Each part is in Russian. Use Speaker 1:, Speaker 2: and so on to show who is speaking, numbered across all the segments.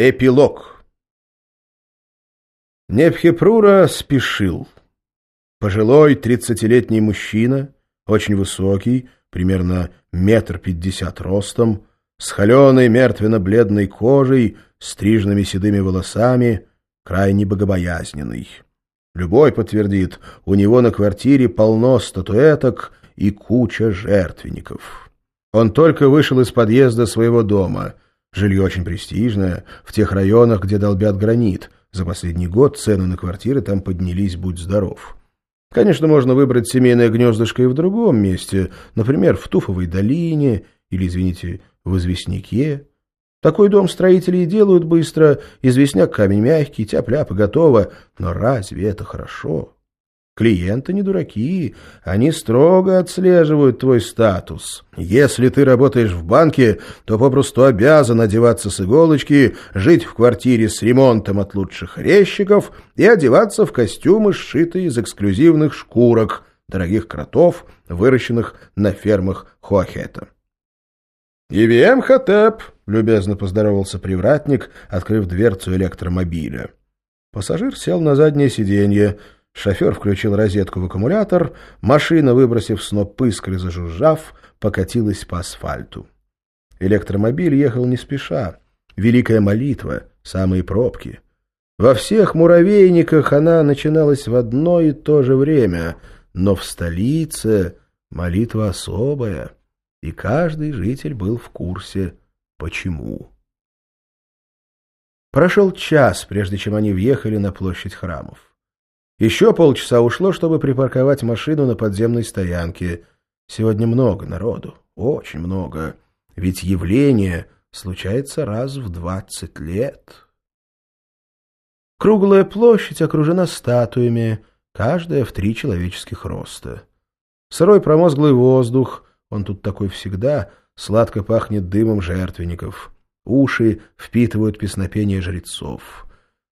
Speaker 1: Эпилог Непхепрура спешил. Пожилой тридцатилетний мужчина, очень высокий, примерно метр пятьдесят ростом, с холеной мертвенно-бледной кожей, стрижными седыми волосами, крайне богобоязненный. Любой подтвердит, у него на квартире полно статуэток и куча жертвенников. Он только вышел из подъезда своего дома — Жилье очень престижное, в тех районах, где долбят гранит. За последний год цены на квартиры там поднялись, будь здоров. Конечно, можно выбрать семейное гнездышко и в другом месте, например, в Туфовой долине или, извините, в Известняке. Такой дом строители и делают быстро, известняк камень мягкий, тяп-ляп и готово. Но разве это хорошо? Клиенты не дураки, они строго отслеживают твой статус. Если ты работаешь в банке, то попросту обязан одеваться с иголочки, жить в квартире с ремонтом от лучших резчиков и одеваться в костюмы, сшитые из эксклюзивных шкурок, дорогих кротов, выращенных на фермах Хуахета. «ИВМ Хатеп!» — любезно поздоровался привратник, открыв дверцу электромобиля. Пассажир сел на заднее сиденье — Шофер включил розетку в аккумулятор, машина, выбросив сноп искры, зажужжав, покатилась по асфальту. Электромобиль ехал не спеша. Великая молитва, самые пробки. Во всех муравейниках она начиналась в одно и то же время, но в столице молитва особая, и каждый житель был в курсе, почему. Прошел час, прежде чем они въехали на площадь храмов. Еще полчаса ушло, чтобы припарковать машину на подземной стоянке. Сегодня много народу, очень много. Ведь явление случается раз в двадцать лет. Круглая площадь окружена статуями, каждая в три человеческих роста. Сырой промозглый воздух, он тут такой всегда, сладко пахнет дымом жертвенников. Уши впитывают песнопение жрецов.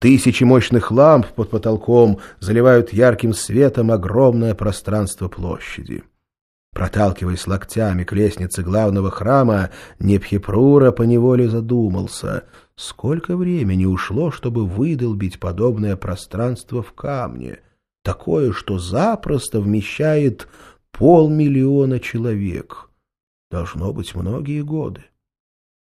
Speaker 1: Тысячи мощных ламп под потолком заливают ярким светом огромное пространство площади. Проталкиваясь локтями к лестнице главного храма, Непхипрура поневоле задумался, сколько времени ушло, чтобы выдолбить подобное пространство в камне, такое, что запросто вмещает полмиллиона человек. Должно быть многие годы.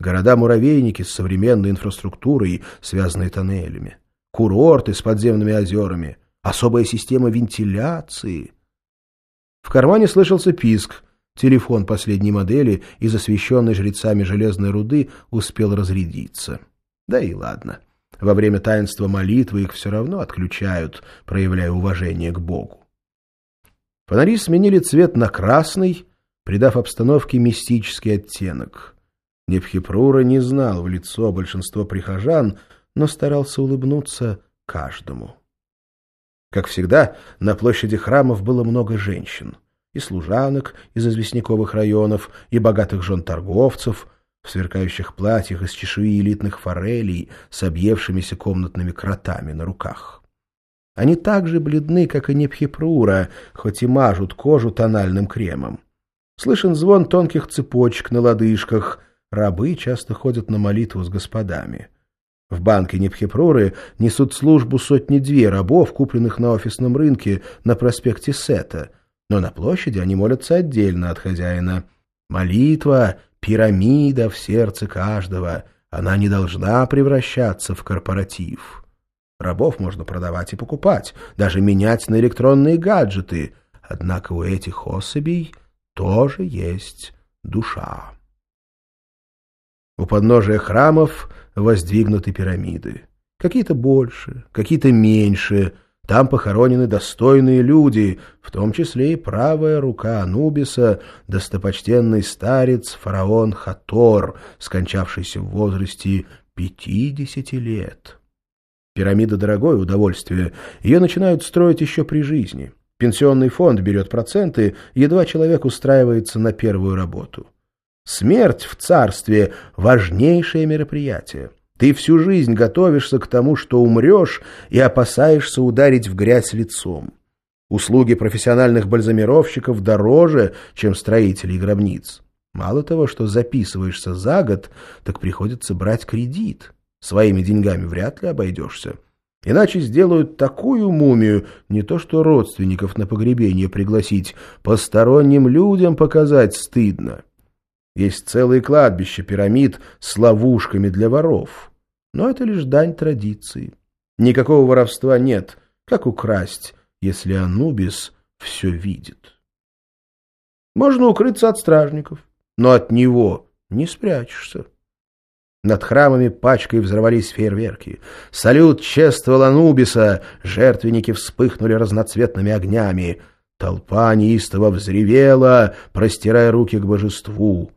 Speaker 1: Города-муравейники с современной инфраструктурой, связанной тоннелями курорты с подземными озерами, особая система вентиляции. В кармане слышался писк. Телефон последней модели из освещенной жрецами железной руды успел разрядиться. Да и ладно. Во время таинства молитвы их все равно отключают, проявляя уважение к Богу. Фонари сменили цвет на красный, придав обстановке мистический оттенок. Непхипрура не знал в лицо большинство прихожан, но старался улыбнуться каждому. Как всегда, на площади храмов было много женщин. И служанок из известняковых районов, и богатых жен торговцев, в сверкающих платьях из чешуи элитных форелей с объевшимися комнатными кротами на руках. Они так же бледны, как и Непхипрура, хоть и мажут кожу тональным кремом. Слышен звон тонких цепочек на лодыжках. Рабы часто ходят на молитву с господами. В банке Непхепруры несут службу сотни-две рабов, купленных на офисном рынке на проспекте Сета, но на площади они молятся отдельно от хозяина. Молитва — пирамида в сердце каждого, она не должна превращаться в корпоратив. Рабов можно продавать и покупать, даже менять на электронные гаджеты, однако у этих особей тоже есть душа. У подножия храмов воздвигнуты пирамиды. Какие-то больше, какие-то меньше. Там похоронены достойные люди, в том числе и правая рука Анубиса, достопочтенный старец фараон Хатор, скончавшийся в возрасте пятидесяти лет. Пирамида — дорогое удовольствие. Ее начинают строить еще при жизни. Пенсионный фонд берет проценты, едва человек устраивается на первую работу. Смерть в царстве — важнейшее мероприятие. Ты всю жизнь готовишься к тому, что умрешь, и опасаешься ударить в грязь лицом. Услуги профессиональных бальзамировщиков дороже, чем строителей гробниц. Мало того, что записываешься за год, так приходится брать кредит. Своими деньгами вряд ли обойдешься. Иначе сделают такую мумию, не то что родственников на погребение пригласить, посторонним людям показать стыдно. Есть целые кладбища пирамид с ловушками для воров. Но это лишь дань традиции. Никакого воровства нет. Как украсть, если Анубис все видит? Можно укрыться от стражников, но от него не спрячешься. Над храмами пачкой взорвались фейерверки. Салют чествовал Анубиса, жертвенники вспыхнули разноцветными огнями. Толпа неистово взревела, простирая руки к божеству.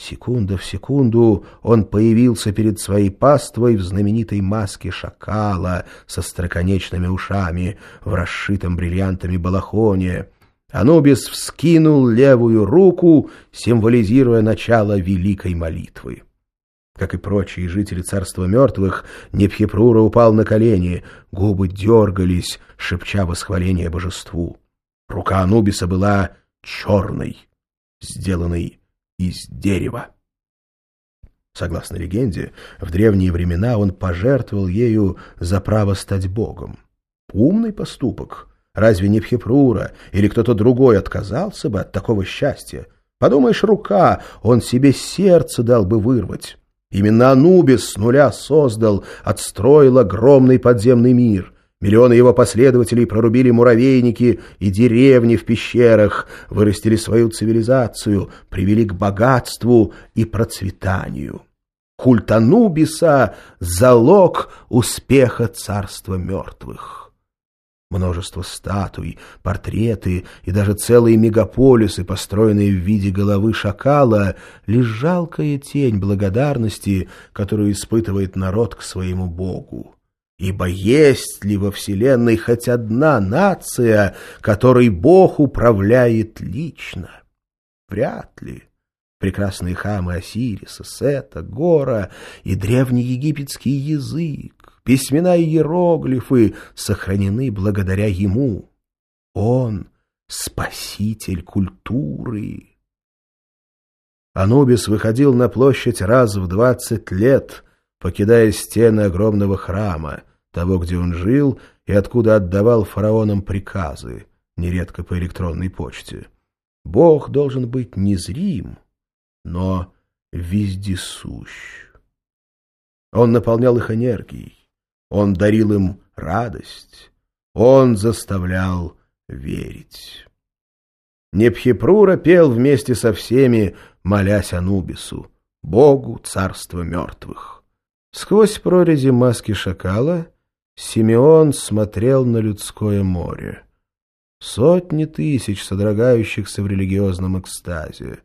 Speaker 1: Секунда в секунду он появился перед своей паствой в знаменитой маске шакала со строконечными ушами в расшитом бриллиантами балахоне. Анубис вскинул левую руку, символизируя начало великой молитвы. Как и прочие жители царства мертвых, Непхипрура упал на колени, губы дергались, шепча восхваление божеству. Рука Анубиса была черной, сделанной из дерева. Согласно легенде, в древние времена он пожертвовал ею за право стать богом. Умный поступок. Разве не Пхипрура или кто-то другой отказался бы от такого счастья? Подумаешь, рука, он себе сердце дал бы вырвать. Именно Анубис с нуля создал, отстроил огромный подземный мир. Миллионы его последователей прорубили муравейники и деревни в пещерах, вырастили свою цивилизацию, привели к богатству и процветанию. Культ Анубиса — залог успеха царства мертвых. Множество статуй, портреты и даже целые мегаполисы, построенные в виде головы шакала, лишь жалкая тень благодарности, которую испытывает народ к своему богу. Ибо есть ли во Вселенной хоть одна нация, которой Бог управляет лично? Вряд ли. Прекрасные хамы Осириса, Сета, Гора и древнеегипетский язык, Письмена и иероглифы сохранены благодаря ему. Он — спаситель культуры. Анубис выходил на площадь раз в двадцать лет, покидая стены огромного храма, того, где он жил и откуда отдавал фараонам приказы, нередко по электронной почте. Бог должен быть незрим, но вездесущ. Он наполнял их энергией, он дарил им радость, он заставлял верить. Непхипрура пел вместе со всеми, молясь Анубису, богу царства мертвых. Сквозь прорези маски шакала Симеон смотрел на людское море. Сотни тысяч содрогающихся в религиозном экстазе.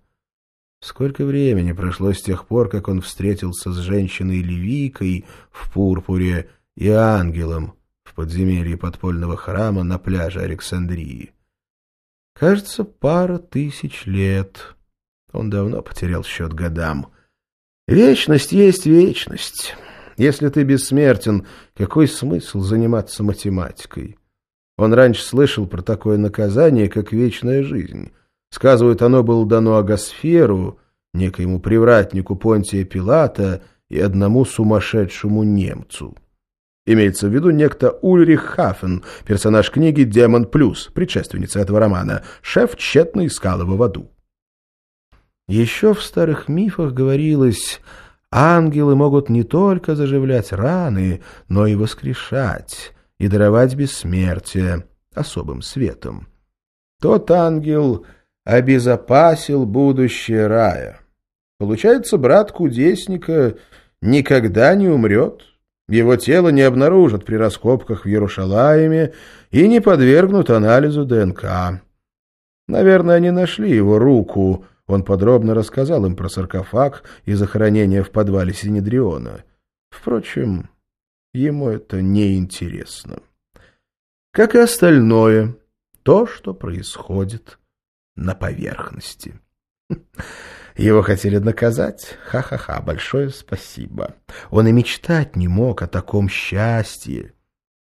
Speaker 1: Сколько времени прошло с тех пор, как он встретился с женщиной-левийкой в пурпуре и ангелом в подземелье подпольного храма на пляже Александрии. Кажется, пара тысяч лет. Он давно потерял счет годам. Вечность есть вечность. Если ты бессмертен, какой смысл заниматься математикой? Он раньше слышал про такое наказание, как вечная жизнь. Сказывают, оно было дано Агосферу, некоему привратнику Понтия Пилата и одному сумасшедшему немцу. Имеется в виду некто Ульрих Хафен, персонаж книги «Демон плюс», предшественница этого романа. Шеф тщетно искал его в аду. Еще в старых мифах говорилось, ангелы могут не только заживлять раны, но и воскрешать, и даровать бессмертие особым светом. Тот ангел обезопасил будущее рая. Получается, брат кудесника никогда не умрет, его тело не обнаружат при раскопках в Иерушалаиме и не подвергнут анализу ДНК. Наверное, они нашли его руку. Он подробно рассказал им про саркофаг и захоронение в подвале Синедриона. Впрочем, ему это не интересно. Как и остальное, то, что происходит на поверхности. Его хотели наказать? Ха-ха-ха, большое спасибо. Он и мечтать не мог о таком счастье.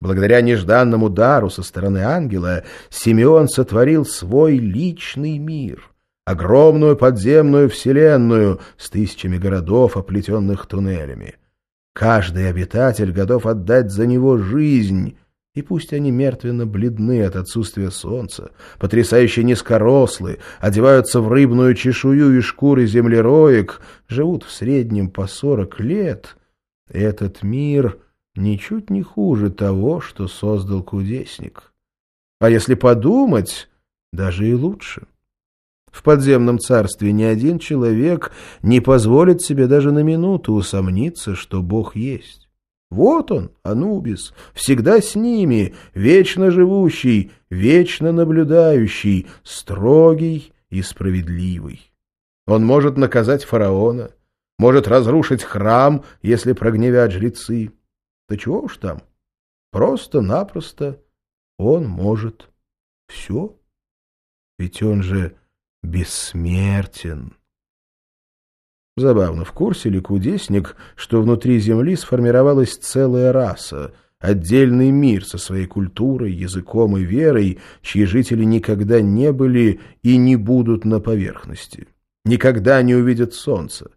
Speaker 1: Благодаря нежданному дару со стороны ангела Симеон сотворил свой личный мир, огромную подземную вселенную с тысячами городов, оплетенных туннелями. Каждый обитатель готов отдать за него жизнь, и пусть они мертвенно бледны от отсутствия солнца, потрясающе низкорослы, одеваются в рыбную чешую и шкуры землероек, живут в среднем по сорок лет, этот мир ничуть не хуже того, что создал кудесник. А если подумать, даже и лучше. В подземном царстве ни один человек не позволит себе даже на минуту усомниться, что Бог есть. Вот он, Анубис, всегда с ними, вечно живущий, вечно наблюдающий, строгий и справедливый. Он может наказать фараона, может разрушить храм, если прогневят жрецы. Да чего уж там, просто-напросто он может все. Ведь он же бессмертен. Забавно, в курсе ли кудесник, что внутри Земли сформировалась целая раса, отдельный мир со своей культурой, языком и верой, чьи жители никогда не были и не будут на поверхности, никогда не увидят солнца.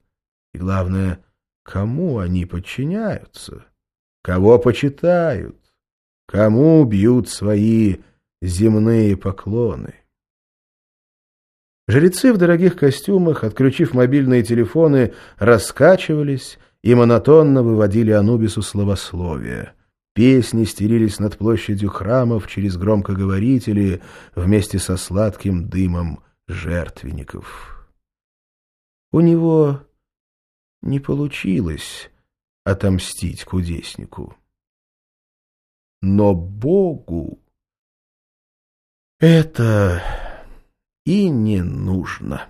Speaker 1: И главное, кому они подчиняются, кого почитают, кому бьют свои земные поклоны. Жрецы в дорогих костюмах, отключив мобильные телефоны, раскачивались и монотонно выводили Анубису словословие. Песни стерились над площадью храмов через громкоговорители вместе со сладким дымом жертвенников. У него не получилось отомстить кудеснику. Но Богу это и не нужно.